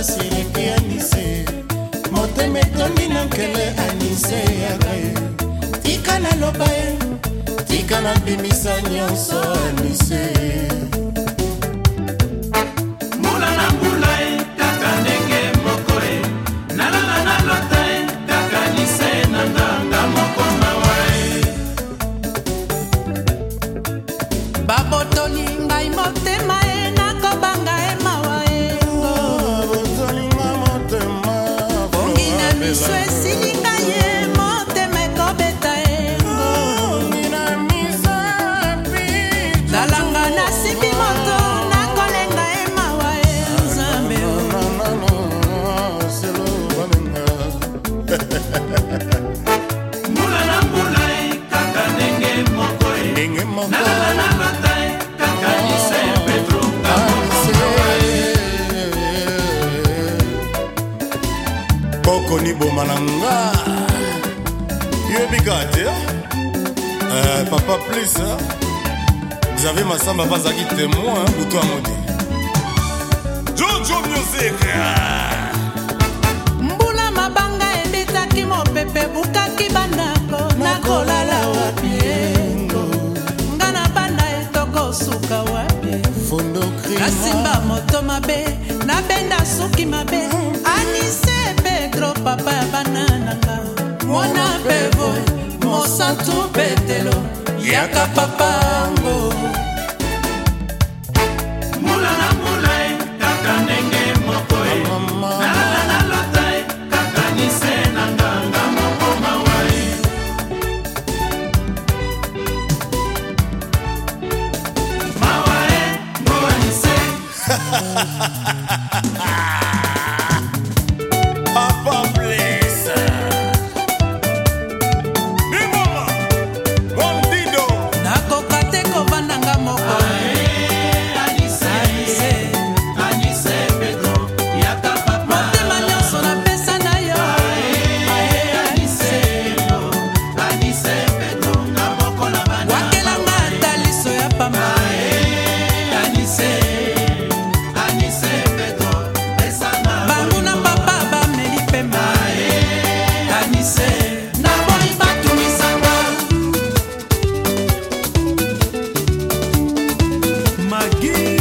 masiliki anise motema etondi na nkele anise yaka ye tika naloba ye tika nabimisa nyonso anise mbula na mbula ye kaka ndenge moko ye nalala nalota ye kaka nise na nganga moko mawa ye babotoli ngai motema ye 谁领导？liboma na nga yebika te eh? eh, papa plus eh? xavier masamba mpe azalaki témoin eh, butu ya modi jojo music mbula mabanga ebetaki mopepe bukaki bandako nakolala wapi nga na banda etokosuka wapi nasimba moto mabe nabenda suki mabe papa ya bana nanga mwana bebo mosantu petelo yaka papa yango mula na mula e kaka ndenge moko e nalala na lota e kakanise na nganga moko mawa e mawa e ngoanise give